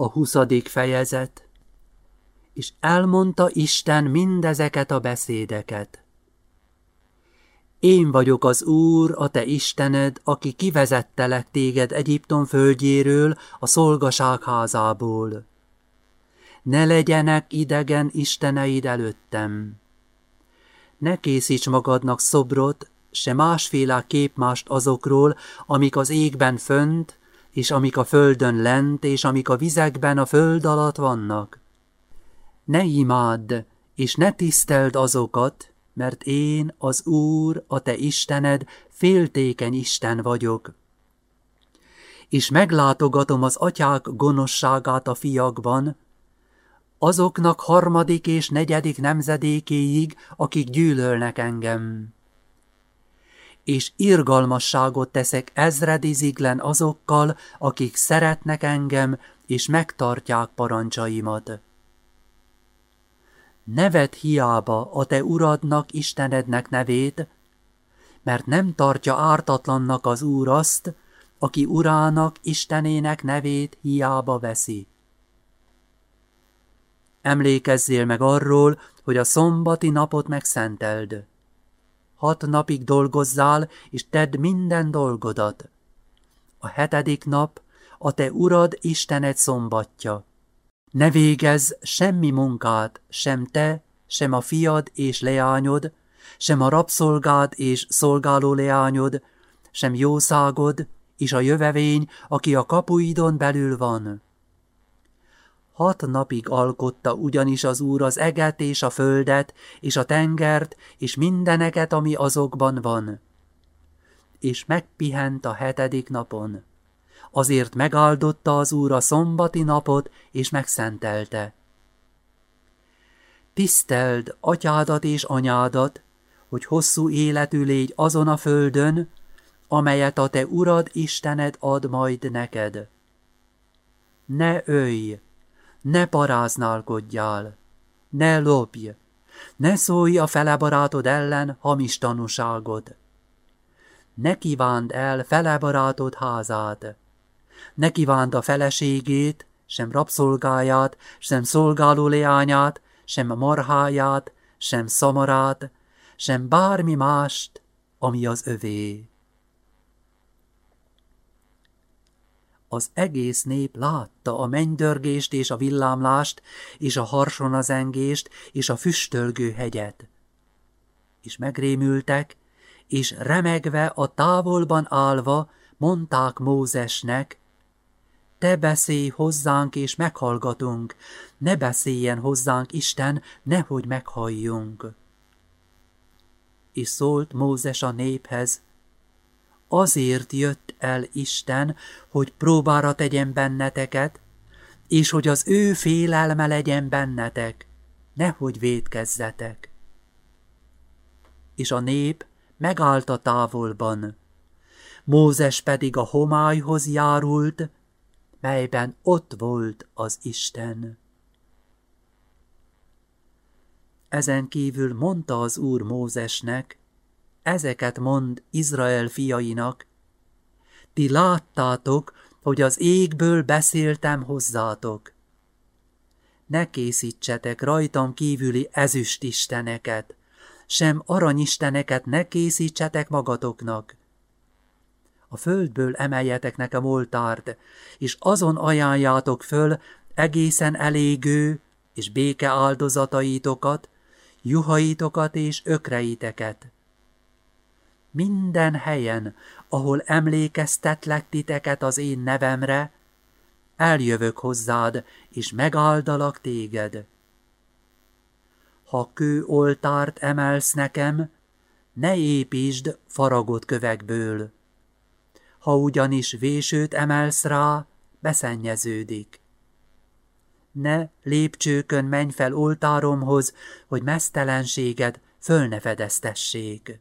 A huszadik fejezet És elmondta Isten mindezeket a beszédeket. Én vagyok az Úr, a te Istened, aki kivezettelek téged Egyiptom földjéről, a szolgaság házából. Ne legyenek idegen isteneid előttem. Ne készíts magadnak szobrot, se másféle képmást azokról, amik az égben fönt, és amik a földön lent, és amik a vizekben a föld alatt vannak. Ne imádd, és ne tiszteld azokat, mert én, az Úr, a te Istened, féltékeny Isten vagyok. És meglátogatom az atyák gonoszságát a fiakban, azoknak harmadik és negyedik nemzedékéig, akik gyűlölnek engem és irgalmasságot teszek ezrediziglen azokkal, akik szeretnek engem, és megtartják parancsaimat. Neved hiába a te uradnak, Istenednek nevét, mert nem tartja ártatlannak az úr azt, aki urának, Istenének nevét hiába veszi. Emlékezzél meg arról, hogy a szombati napot megszenteld hat napig dolgozzál, és tedd minden dolgodat. A hetedik nap a te urad Istened szombatja. Ne végezz semmi munkát, sem te, sem a fiad és leányod, sem a rabszolgád és szolgáló leányod, sem jószágod, és a jövevény, aki a kapuidon belül van Hat napig alkotta ugyanis az Úr az eget és a földet, és a tengert, és mindeneket, ami azokban van. És megpihent a hetedik napon. Azért megáldotta az Úr a szombati napot, és megszentelte. Tiszteld atyádat és anyádat, hogy hosszú életű légy azon a földön, amelyet a te Urad Istened ad majd neked. Ne ölj! Ne paráználkodjál, ne lopj, ne szólj a fele barátod ellen hamis tanúságot. Ne kívánd el fele házát, ne kívánd a feleségét, sem rabszolgáját, sem szolgáló leányát, sem marháját, sem szamarát, sem bármi mást, ami az övé. Az egész nép látta a mennydörgést és a villámlást, és a harsonazengést, és a füstölgő hegyet. És megrémültek, és remegve a távolban állva mondták Mózesnek, te beszélj hozzánk és meghallgatunk, ne beszéljen hozzánk Isten, nehogy meghalljunk. És szólt Mózes a néphez, azért jött el Isten, hogy próbára tegyen benneteket, és hogy az ő félelme legyen bennetek, nehogy védkezzetek. És a nép megállt a távolban, Mózes pedig a homályhoz járult, melyben ott volt az Isten. Ezen kívül mondta az Úr Mózesnek, ezeket mond Izrael fiainak, ti láttátok, hogy az égből beszéltem hozzátok. Ne készítsetek rajtam kívüli ezüstisteneket, sem aranyisteneket ne készítsetek magatoknak. A földből emeljetek nekem oltárt, és azon ajánljátok föl egészen elégő és béke áldozataitokat, juhaitokat és ökreiteket minden helyen, ahol emlékeztetlek titeket az én nevemre, eljövök hozzád, és megáldalak téged. Ha kő oltárt emelsz nekem, ne építsd faragott kövekből. Ha ugyanis vésőt emelsz rá, beszennyeződik. Ne lépcsőkön menj fel oltáromhoz, hogy mesztelenséged föl ne fedeztessék.